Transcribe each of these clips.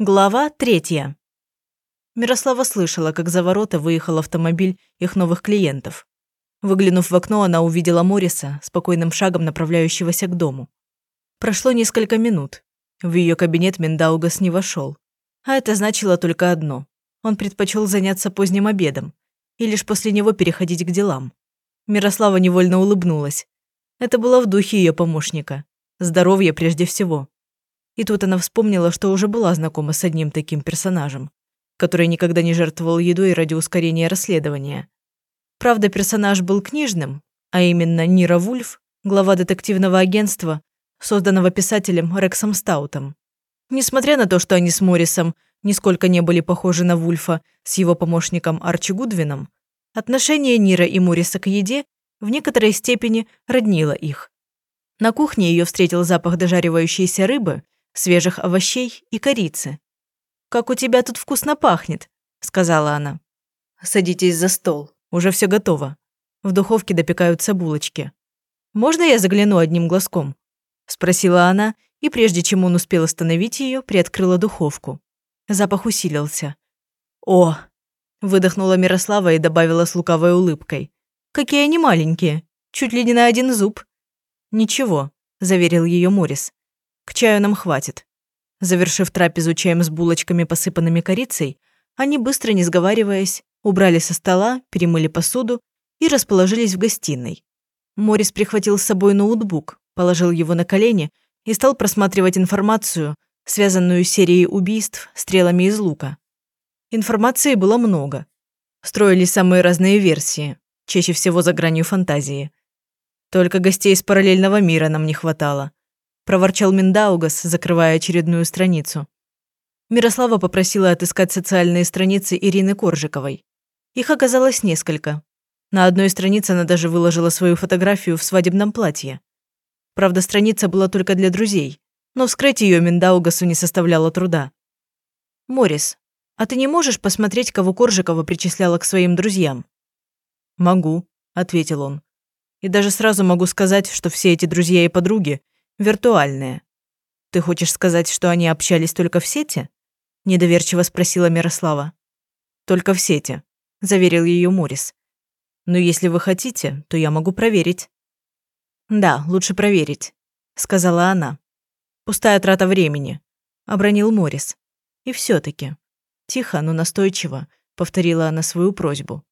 Глава третья. Мирослава слышала, как за ворота выехал автомобиль их новых клиентов. Выглянув в окно, она увидела Мориса, спокойным шагом направляющегося к дому. Прошло несколько минут. В ее кабинет Миндаугас не вошел. А это значило только одно. Он предпочел заняться поздним обедом и лишь после него переходить к делам. Мирослава невольно улыбнулась. Это было в духе ее помощника. Здоровье прежде всего. И тут она вспомнила, что уже была знакома с одним таким персонажем, который никогда не жертвовал едой ради ускорения расследования. Правда, персонаж был книжным, а именно Нира Вульф, глава детективного агентства, созданного писателем Рексом Стаутом. Несмотря на то, что они с Моррисом нисколько не были похожи на Вульфа с его помощником Арчи Гудвином, отношение Нира и Морриса к еде в некоторой степени роднило их. На кухне ее встретил запах дожаривающейся рыбы свежих овощей и корицы. «Как у тебя тут вкусно пахнет», – сказала она. «Садитесь за стол, уже все готово. В духовке допекаются булочки. Можно я загляну одним глазком?» – спросила она, и прежде чем он успел остановить ее, приоткрыла духовку. Запах усилился. «О!» – выдохнула Мирослава и добавила с лукавой улыбкой. «Какие они маленькие! Чуть ли не на один зуб!» «Ничего», – заверил ее Морис. К чаю нам хватит. Завершив трапезу чаем с булочками, посыпанными корицей, они, быстро не сговариваясь, убрали со стола, перемыли посуду и расположились в гостиной. Морис прихватил с собой ноутбук, положил его на колени и стал просматривать информацию, связанную с серией убийств стрелами из лука. Информации было много. Строили самые разные версии, чаще всего за гранью фантазии. Только гостей из параллельного мира нам не хватало проворчал Миндаугас, закрывая очередную страницу. Мирослава попросила отыскать социальные страницы Ирины Коржиковой. Их оказалось несколько. На одной странице она даже выложила свою фотографию в свадебном платье. Правда, страница была только для друзей, но вскрыть ее Миндаугасу не составляло труда. «Морис, а ты не можешь посмотреть, кого Коржикова причисляла к своим друзьям?» «Могу», – ответил он. «И даже сразу могу сказать, что все эти друзья и подруги Виртуальные. Ты хочешь сказать, что они общались только в сети? Недоверчиво спросила Мирослава. Только в сети, заверил ее Морис. Но если вы хотите, то я могу проверить. Да, лучше проверить, сказала она. Пустая трата времени, обронил Морис. И все таки тихо, но настойчиво повторила она свою просьбу.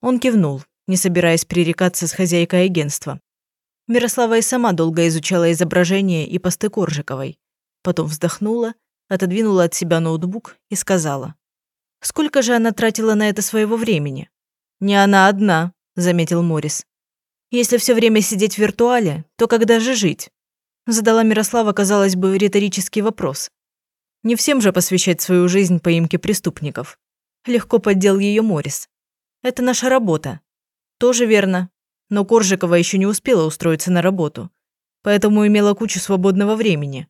Он кивнул, не собираясь пререкаться с хозяйкой агентства. Мирослава и сама долго изучала изображение и посты Коржиковой. Потом вздохнула, отодвинула от себя ноутбук и сказала. «Сколько же она тратила на это своего времени?» «Не она одна», – заметил Морис. «Если все время сидеть в виртуале, то когда же жить?» Задала Мирослава, казалось бы, риторический вопрос. Не всем же посвящать свою жизнь поимке преступников. Легко поддел ее Морис. «Это наша работа». «Тоже верно», но Коржикова еще не успела устроиться на работу, поэтому имела кучу свободного времени.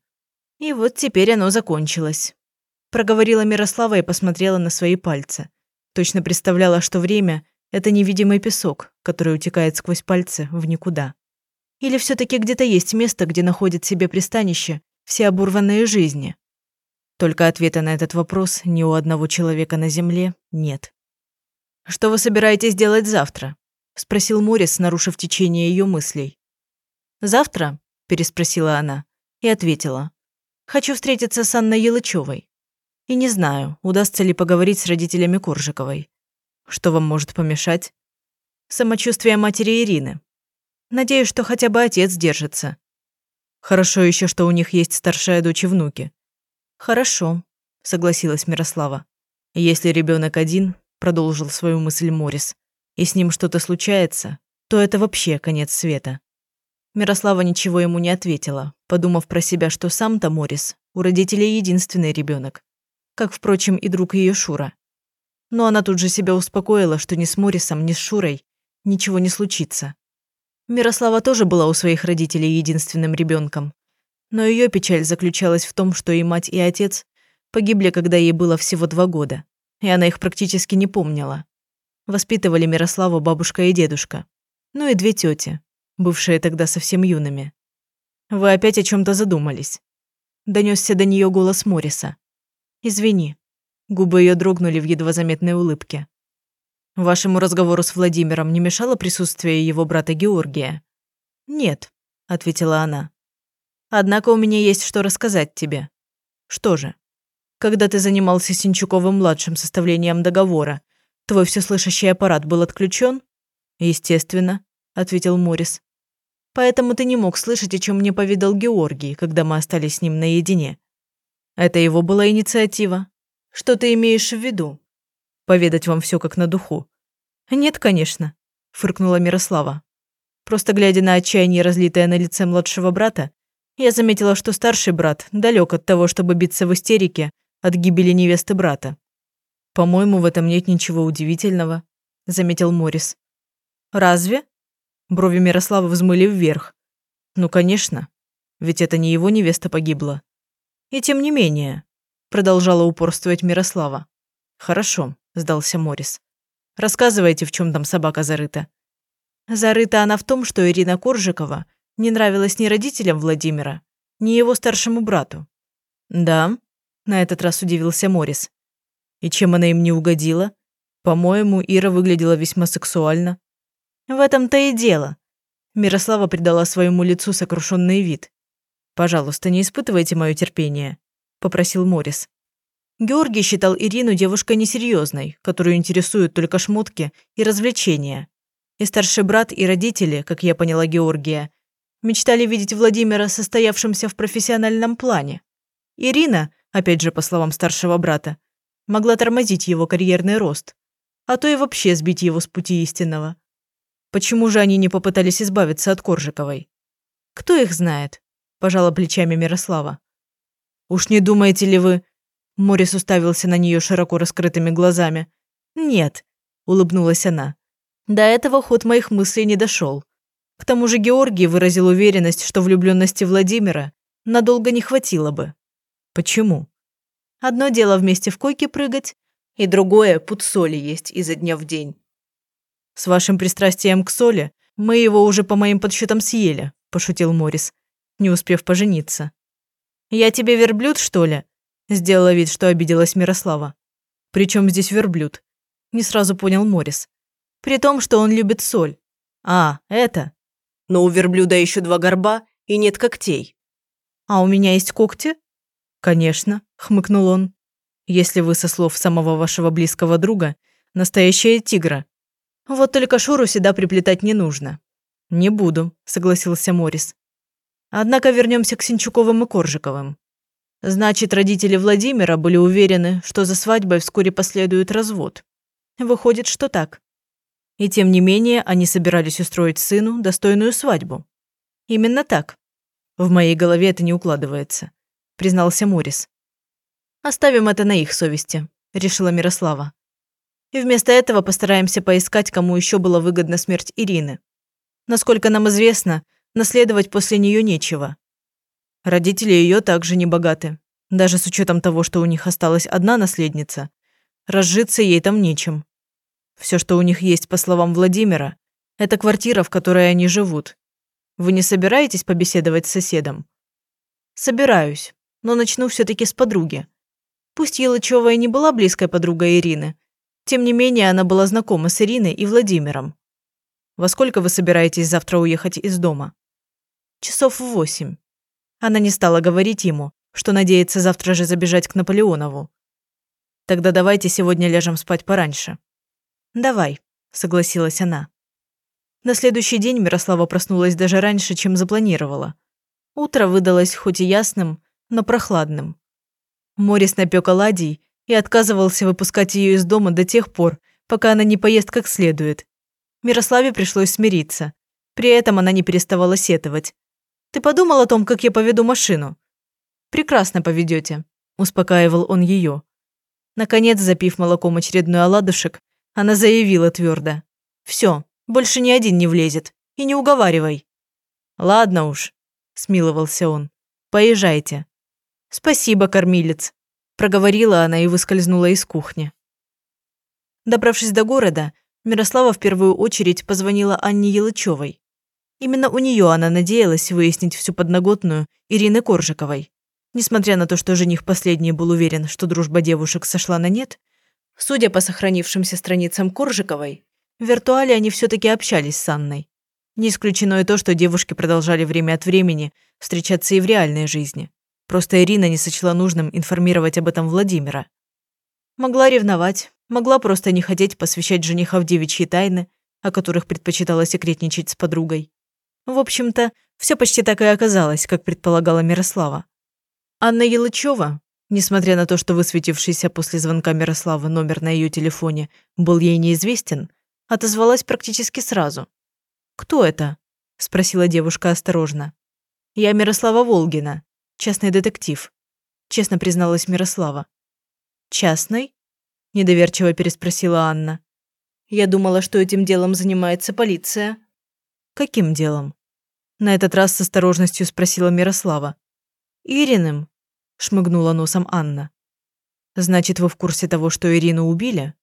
И вот теперь оно закончилось. Проговорила Мирослава и посмотрела на свои пальцы. Точно представляла, что время – это невидимый песок, который утекает сквозь пальцы в никуда. Или все таки где-то есть место, где находят себе пристанище все оборванные жизни? Только ответа на этот вопрос ни у одного человека на Земле нет. «Что вы собираетесь делать завтра?» Спросил Морис, нарушив течение ее мыслей. «Завтра?» – переспросила она и ответила. «Хочу встретиться с Анной Елычевой. И не знаю, удастся ли поговорить с родителями Коржиковой. Что вам может помешать?» «Самочувствие матери Ирины. Надеюсь, что хотя бы отец держится. Хорошо еще, что у них есть старшая дочь и внуки». «Хорошо», – согласилась Мирослава. «Если ребенок один», – продолжил свою мысль Морис, и с ним что-то случается, то это вообще конец света. Мирослава ничего ему не ответила, подумав про себя, что сам-то Морис у родителей единственный ребенок, как, впрочем, и друг ее Шура. Но она тут же себя успокоила, что ни с Морисом, ни с Шурой ничего не случится. Мирослава тоже была у своих родителей единственным ребенком, но ее печаль заключалась в том, что и мать, и отец погибли, когда ей было всего два года, и она их практически не помнила. Воспитывали Мирославу бабушка и дедушка. Ну и две тети, бывшие тогда совсем юными. «Вы опять о чем то задумались?» Донесся до нее голос Мориса. Извини. Губы ее дрогнули в едва заметной улыбке. Вашему разговору с Владимиром не мешало присутствие его брата Георгия? Нет, ответила она. Однако у меня есть что рассказать тебе. Что же? Когда ты занимался Синчуковым-младшим составлением договора, твой всеслышащий аппарат был отключен? Естественно, ответил Морис. Поэтому ты не мог слышать, о чем мне поведал Георгий, когда мы остались с ним наедине. Это его была инициатива. Что ты имеешь в виду? Поведать вам все как на духу. Нет, конечно, фыркнула Мирослава. Просто глядя на отчаяние, разлитое на лице младшего брата, я заметила, что старший брат далек от того, чтобы биться в истерике от гибели невесты брата. «По-моему, в этом нет ничего удивительного», – заметил Морис. «Разве?» Брови Мирослава взмыли вверх. «Ну, конечно. Ведь это не его невеста погибла». «И тем не менее», – продолжала упорствовать Мирослава. «Хорошо», – сдался Морис. «Рассказывайте, в чем там собака зарыта». Зарыта она в том, что Ирина Коржикова не нравилась ни родителям Владимира, ни его старшему брату. «Да?» – на этот раз удивился Морис. «И чем она им не угодила? По-моему, Ира выглядела весьма сексуально». «В этом-то и дело». Мирослава придала своему лицу сокрушенный вид. «Пожалуйста, не испытывайте мое терпение», – попросил Морис. Георгий считал Ирину девушкой несерьезной, которую интересуют только шмотки и развлечения. И старший брат, и родители, как я поняла Георгия, мечтали видеть Владимира состоявшимся в профессиональном плане. Ирина, опять же по словам старшего брата, могла тормозить его карьерный рост, а то и вообще сбить его с пути истинного. Почему же они не попытались избавиться от Коржиковой? Кто их знает? Пожала плечами Мирослава. Уж не думаете ли вы... Морис уставился на нее широко раскрытыми глазами. «Нет», – улыбнулась она. «До этого ход моих мыслей не дошел. К тому же Георгий выразил уверенность, что влюбленности Владимира надолго не хватило бы. Почему? Одно дело вместе в койке прыгать, и другое – пуд соли есть изо дня в день. С вашим пристрастием к соли мы его уже по моим подсчетам съели, пошутил Морис, не успев пожениться. Я тебе верблюд, что ли? Сделала вид, что обиделась Мирослава. Причем здесь верблюд? Не сразу понял Морис. При том, что он любит соль. А, это? но у верблюда еще два горба и нет когтей. А у меня есть когти? Конечно, хмыкнул он. Если вы со слов самого вашего близкого друга настоящая тигра. Вот только Шуру сюда приплетать не нужно. Не буду, согласился Морис. Однако вернемся к Синчуковым и Коржиковым. Значит, родители Владимира были уверены, что за свадьбой вскоре последует развод. Выходит, что так. И тем не менее, они собирались устроить сыну достойную свадьбу. Именно так. В моей голове это не укладывается, признался Морис. Оставим это на их совести, решила Мирослава. И вместо этого постараемся поискать, кому еще была выгодна смерть Ирины. Насколько нам известно, наследовать после нее нечего. Родители ее также не богаты. Даже с учетом того, что у них осталась одна наследница, разжиться ей там нечем. Все, что у них есть, по словам Владимира, это квартира, в которой они живут. Вы не собираетесь побеседовать с соседом? Собираюсь, но начну все-таки с подруги. Пусть Елычева и не была близкой подругой Ирины, тем не менее она была знакома с Ириной и Владимиром. Во сколько вы собираетесь завтра уехать из дома? Часов в восемь. Она не стала говорить ему, что надеется завтра же забежать к Наполеонову. Тогда давайте сегодня ляжем спать пораньше. «Давай», – согласилась она. На следующий день Мирослава проснулась даже раньше, чем запланировала. Утро выдалось хоть и ясным, но прохладным. Морис напек оладий и отказывался выпускать ее из дома до тех пор, пока она не поест как следует. Мирославе пришлось смириться. При этом она не переставала сетовать. «Ты подумал о том, как я поведу машину?» «Прекрасно поведете», – успокаивал он ее. Наконец, запив молоком очередной оладушек, она заявила твердо. «Все, больше ни один не влезет. И не уговаривай». «Ладно уж», – смиловался он. «Поезжайте». «Спасибо, кормилец», – проговорила она и выскользнула из кухни. Добравшись до города, Мирослава в первую очередь позвонила Анне Елычевой. Именно у нее она надеялась выяснить всю подноготную Ирины Коржиковой. Несмотря на то, что жених последний был уверен, что дружба девушек сошла на нет, судя по сохранившимся страницам Коржиковой, в виртуале они все-таки общались с Анной. Не исключено и то, что девушки продолжали время от времени встречаться и в реальной жизни. Просто Ирина не сочла нужным информировать об этом Владимира. Могла ревновать, могла просто не хотеть посвящать жениха в девичьи тайны, о которых предпочитала секретничать с подругой. В общем-то, все почти так и оказалось, как предполагала Мирослава. Анна Елычева, несмотря на то, что высветившийся после звонка Мирослава номер на ее телефоне был ей неизвестен, отозвалась практически сразу. «Кто это?» – спросила девушка осторожно. «Я Мирослава Волгина, частный детектив», – честно призналась Мирослава. «Частный?» – недоверчиво переспросила Анна. «Я думала, что этим делом занимается полиция». «Каким делом?» На этот раз с осторожностью спросила Мирослава. «Ириным», – шмыгнула носом Анна. «Значит, вы в курсе того, что Ирину убили?»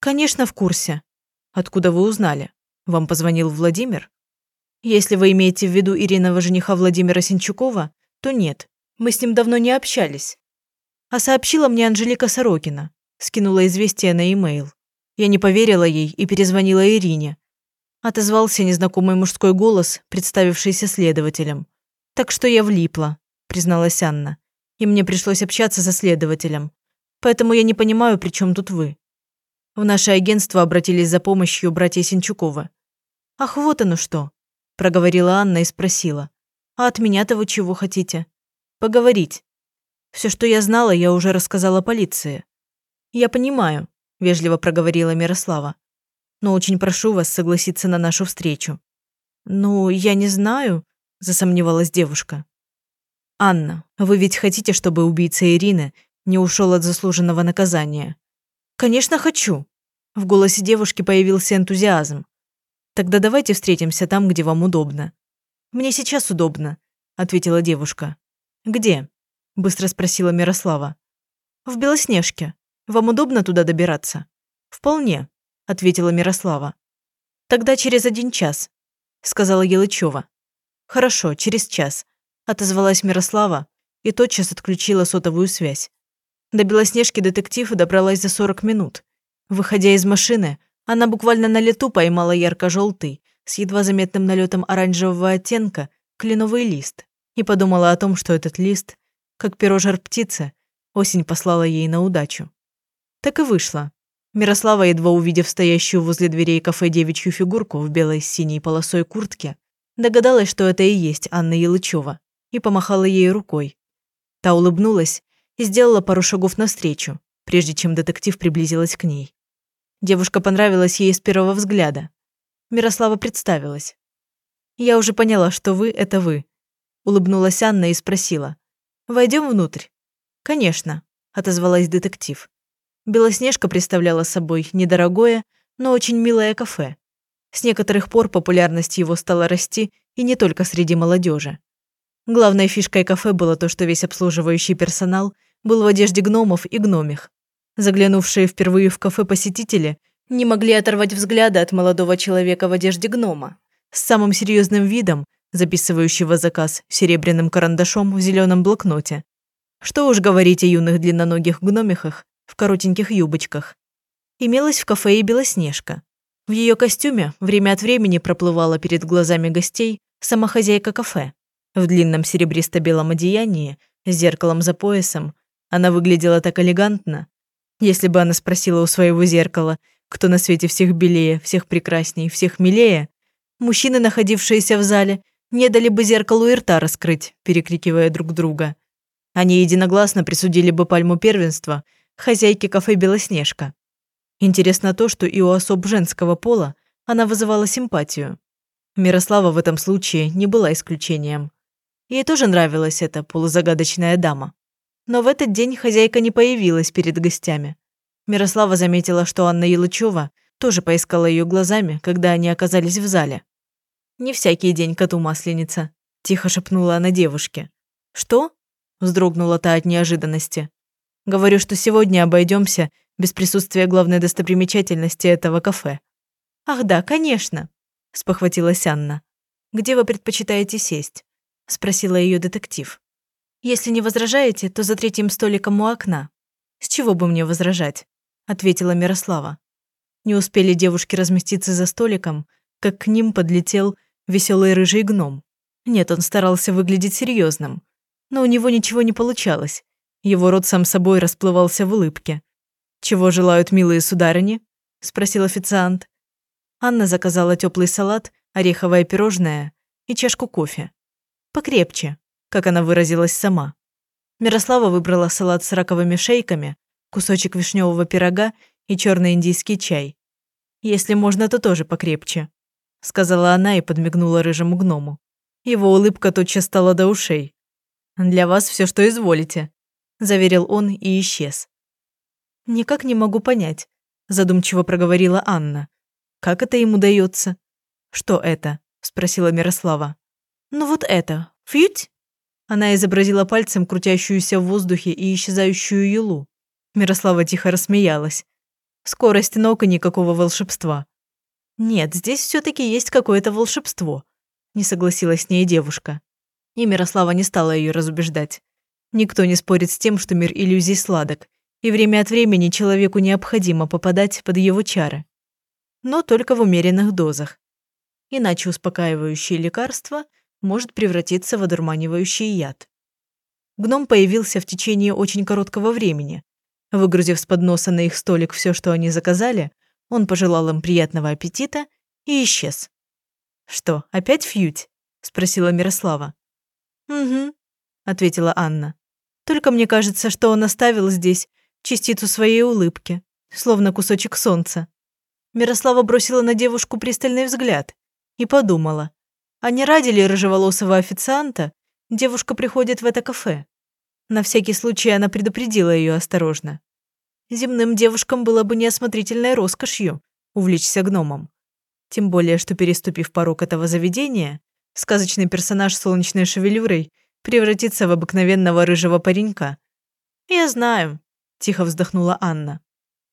«Конечно, в курсе. Откуда вы узнали? Вам позвонил Владимир?» «Если вы имеете в виду Ириного жениха Владимира Синчукова, то нет, мы с ним давно не общались. А сообщила мне Анжелика Сорокина. Скинула известие на e-mail. Я не поверила ей и перезвонила Ирине. Отозвался незнакомый мужской голос, представившийся следователем. «Так что я влипла», – призналась Анна. «И мне пришлось общаться со следователем. Поэтому я не понимаю, при чем тут вы». В наше агентство обратились за помощью братья Синчукова. «Ах, вот оно что», – проговорила Анна и спросила. «А от меня-то вы чего хотите?» «Поговорить. Все, что я знала, я уже рассказала полиции. Я понимаю, вежливо проговорила Мирослава. Но очень прошу вас согласиться на нашу встречу. Ну, я не знаю, засомневалась девушка. Анна, вы ведь хотите, чтобы убийца Ирины не ушел от заслуженного наказания? Конечно, хочу. В голосе девушки появился энтузиазм. Тогда давайте встретимся там, где вам удобно. Мне сейчас удобно, ответила девушка. Где? – быстро спросила Мирослава. «В Белоснежке. Вам удобно туда добираться?» «Вполне», – ответила Мирослава. «Тогда через один час», – сказала Елычева. «Хорошо, через час», – отозвалась Мирослава и тотчас отключила сотовую связь. До Белоснежки детектив добралась за 40 минут. Выходя из машины, она буквально на лету поймала ярко-желтый, с едва заметным налетом оранжевого оттенка, кленовый лист и подумала о том, что этот лист как перо жар-птицы, осень послала ей на удачу. Так и вышло. Мирослава, едва увидев стоящую возле дверей кафе девичью фигурку в белой с синей полосой куртке, догадалась, что это и есть Анна Елычева, и помахала ей рукой. Та улыбнулась и сделала пару шагов навстречу, прежде чем детектив приблизилась к ней. Девушка понравилась ей с первого взгляда. Мирослава представилась. «Я уже поняла, что вы – это вы», – улыбнулась Анна и спросила. Войдем внутрь. Конечно, отозвалась детектив. Белоснежка представляла собой недорогое, но очень милое кафе. С некоторых пор популярность его стала расти и не только среди молодежи. Главной фишкой кафе было то, что весь обслуживающий персонал был в одежде гномов и гномих. Заглянувшие впервые в кафе посетители не могли оторвать взгляда от молодого человека в одежде гнома. С самым серьезным видом записывающего заказ серебряным карандашом в зеленом блокноте. Что уж говорить о юных длинноногих гномихах в коротеньких юбочках. Имелась в кафе и Белоснежка. В ее костюме время от времени проплывала перед глазами гостей сама хозяйка кафе. В длинном серебристо-белом одеянии, с зеркалом за поясом, она выглядела так элегантно. Если бы она спросила у своего зеркала, кто на свете всех белее, всех прекрасней, всех милее, мужчины, находившиеся в зале, не дали бы зеркалу и рта раскрыть, перекрикивая друг друга. Они единогласно присудили бы пальму первенства хозяйке кафе «Белоснежка». Интересно то, что и у особ женского пола она вызывала симпатию. Мирослава в этом случае не была исключением. Ей тоже нравилась эта полузагадочная дама. Но в этот день хозяйка не появилась перед гостями. Мирослава заметила, что Анна Елычева тоже поискала ее глазами, когда они оказались в зале. Не всякий день коту масленица», – тихо шепнула она девушке. «Что?» – вздрогнула та от неожиданности. «Говорю, что сегодня обойдемся без присутствия главной достопримечательности этого кафе». «Ах да, конечно», – спохватилась Анна. «Где вы предпочитаете сесть?» – спросила ее детектив. «Если не возражаете, то за третьим столиком у окна». «С чего бы мне возражать?» – ответила Мирослава. Не успели девушки разместиться за столиком, как к ним подлетел веселый рыжий гном. Нет, он старался выглядеть серьезным, но у него ничего не получалось. Его рот сам собой расплывался в улыбке. «Чего желают милые сударыни?» – спросил официант. Анна заказала теплый салат, ореховое пирожное и чашку кофе. Покрепче, как она выразилась сама. Мирослава выбрала салат с раковыми шейками, кусочек вишневого пирога и черный индийский чай. Если можно, то тоже покрепче, сказала она и подмигнула рыжему гному. Его улыбка тотчас стала до ушей. Для вас все, что изволите, заверил он и исчез. Никак не могу понять, задумчиво проговорила Анна. Как это ему дается? Что это? спросила Мирослава. Ну вот это. Фьють? Она изобразила пальцем крутящуюся в воздухе и исчезающую юлу. Мирослава тихо рассмеялась. Скорость ног и никакого волшебства. Нет, здесь все таки есть какое-то волшебство, не согласилась с ней девушка. И Мирослава не стала ее разубеждать. Никто не спорит с тем, что мир иллюзий сладок, и время от времени человеку необходимо попадать под его чары. Но только в умеренных дозах. Иначе успокаивающее лекарство может превратиться в одурманивающий яд. Гном появился в течение очень короткого времени, Выгрузив с подноса на их столик все, что они заказали, он пожелал им приятного аппетита и исчез. «Что, опять фьють?» – спросила Мирослава. «Угу», – ответила Анна. «Только мне кажется, что он оставил здесь частицу своей улыбки, словно кусочек солнца». Мирослава бросила на девушку пристальный взгляд и подумала, а не ради ли рыжеволосого официанта девушка приходит в это кафе? На всякий случай она предупредила ее осторожно. Земным девушкам было бы неосмотрительной роскошью увлечься гномом. Тем более, что переступив порог этого заведения, сказочный персонаж с солнечной шевелюрой превратится в обыкновенного рыжего паренька. «Я знаю», – тихо вздохнула Анна.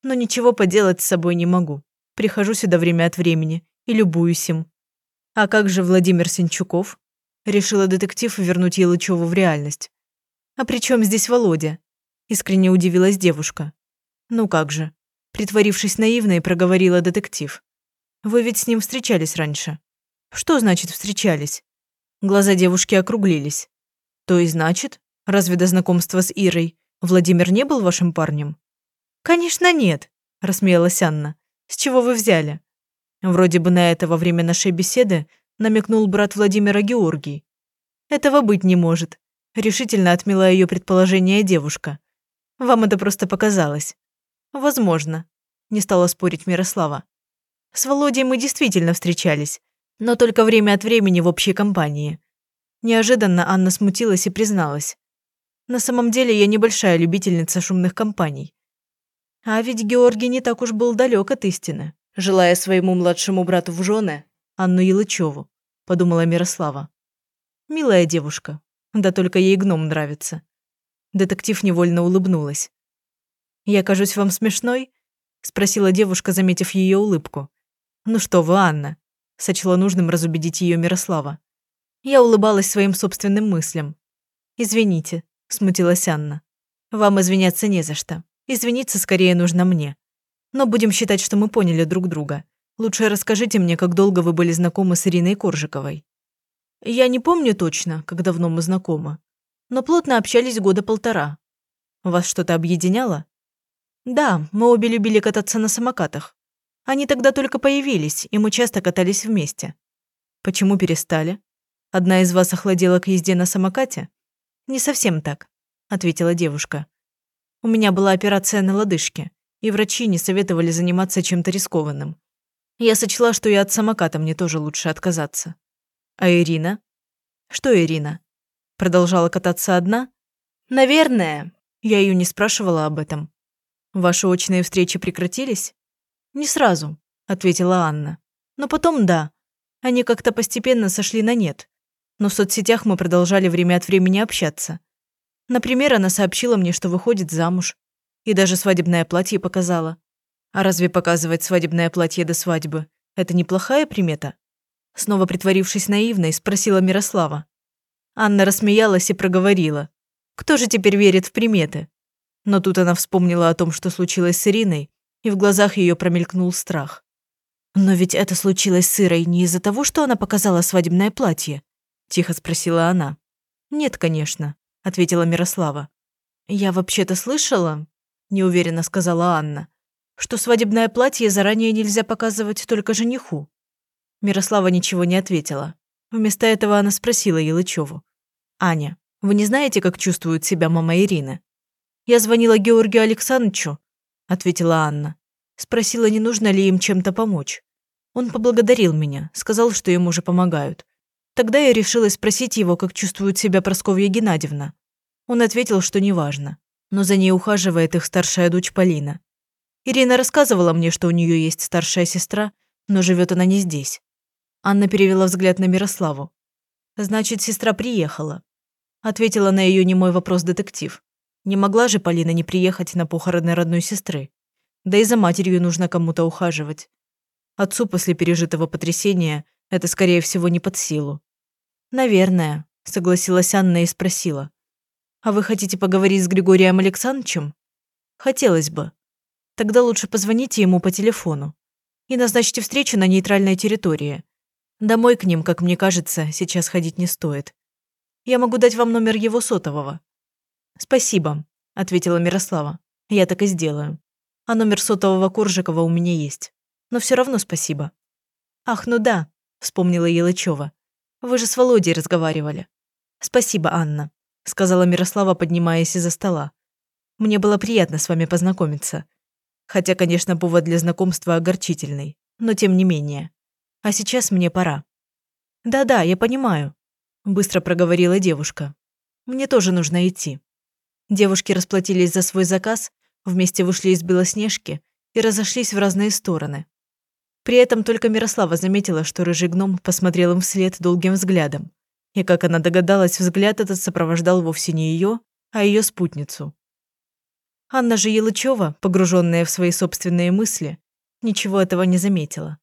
«Но ничего поделать с собой не могу. Прихожу сюда время от времени и любуюсь им». «А как же Владимир Сенчуков?» – решила детектив вернуть Елычеву в реальность. «А при чем здесь Володя?» – искренне удивилась девушка. «Ну как же?» – притворившись наивной, проговорила детектив. «Вы ведь с ним встречались раньше». «Что значит встречались?» Глаза девушки округлились. «То и значит? Разве до знакомства с Ирой Владимир не был вашим парнем?» «Конечно нет», – рассмеялась Анна. «С чего вы взяли?» Вроде бы на это во время нашей беседы намекнул брат Владимира Георгий. «Этого быть не может решительно отмела ее предположение девушка. Вам это просто показалось. Возможно, не стала спорить Мирослава. С Володей мы действительно встречались, но только время от времени в общей компании. Неожиданно Анна смутилась и призналась. На самом деле я небольшая любительница шумных компаний. А ведь Георгий не так уж был далек от истины, желая своему младшему брату в жены Анну Елычеву, подумала Мирослава. Милая девушка, да только ей гном нравится. Детектив невольно улыбнулась. «Я кажусь вам смешной?» – спросила девушка, заметив ее улыбку. «Ну что вы, Анна?» – сочла нужным разубедить ее Мирослава. Я улыбалась своим собственным мыслям. «Извините», – смутилась Анна. «Вам извиняться не за что. Извиниться скорее нужно мне. Но будем считать, что мы поняли друг друга. Лучше расскажите мне, как долго вы были знакомы с Ириной Коржиковой». Я не помню точно, как давно мы знакомы, но плотно общались года полтора. Вас что-то объединяло? Да, мы обе любили кататься на самокатах. Они тогда только появились, и мы часто катались вместе. Почему перестали? Одна из вас охладела к езде на самокате? Не совсем так, ответила девушка. У меня была операция на лодыжке, и врачи не советовали заниматься чем-то рискованным. Я сочла, что и от самоката мне тоже лучше отказаться. А Ирина? Что Ирина? Продолжала кататься одна? Наверное. Я ее не спрашивала об этом. Ваши очные встречи прекратились? Не сразу, ответила Анна. Но потом да. Они как-то постепенно сошли на нет. Но в соцсетях мы продолжали время от времени общаться. Например, она сообщила мне, что выходит замуж. И даже свадебное платье показала. А разве показывать свадебное платье до свадьбы – это неплохая примета? Снова притворившись наивной, спросила Мирослава. Анна рассмеялась и проговорила. Кто же теперь верит в приметы? Но тут она вспомнила о том, что случилось с Ириной, и в глазах ее промелькнул страх. «Но ведь это случилось с Ирой не из-за того, что она показала свадебное платье?» – тихо спросила она. «Нет, конечно», – ответила Мирослава. «Я вообще-то слышала», – неуверенно сказала Анна, «что свадебное платье заранее нельзя показывать только жениху». Мирослава ничего не ответила. Вместо этого она спросила Елычеву. «Аня, вы не знаете, как чувствует себя мама Ирины?» «Я звонила Георгию Александровичу», – ответила Анна. Спросила, не нужно ли им чем-то помочь. Он поблагодарил меня, сказал, что ему же помогают. Тогда я решила спросить его, как чувствует себя Просковья Геннадьевна. Он ответил, что неважно, но за ней ухаживает их старшая дочь Полина. Ирина рассказывала мне, что у нее есть старшая сестра, но живет она не здесь. Анна перевела взгляд на Мирославу. «Значит, сестра приехала», – ответила на ее немой вопрос детектив. Не могла же Полина не приехать на похороны родной сестры. Да и за матерью нужно кому-то ухаживать. Отцу после пережитого потрясения это, скорее всего, не под силу. «Наверное», – согласилась Анна и спросила. «А вы хотите поговорить с Григорием Александровичем?» «Хотелось бы. Тогда лучше позвоните ему по телефону и назначьте встречу на нейтральной территории. Домой к ним, как мне кажется, сейчас ходить не стоит. Я могу дать вам номер его сотового». «Спасибо», – ответила Мирослава. «Я так и сделаю» а номер сотового Коржикова у меня есть. Но все равно спасибо». «Ах, ну да», – вспомнила Елычева. «Вы же с Володей разговаривали». «Спасибо, Анна», – сказала Мирослава, поднимаясь из-за стола. «Мне было приятно с вами познакомиться. Хотя, конечно, повод для знакомства огорчительный, но тем не менее. А сейчас мне пора». «Да-да, я понимаю», – быстро проговорила девушка. «Мне тоже нужно идти». Девушки расплатились за свой заказ, Вместе вышли из Белоснежки и разошлись в разные стороны. При этом только Мирослава заметила, что рыжий гном посмотрел им вслед долгим взглядом. И, как она догадалась, взгляд этот сопровождал вовсе не ее, а ее спутницу. Анна же Елычева, погруженная в свои собственные мысли, ничего этого не заметила.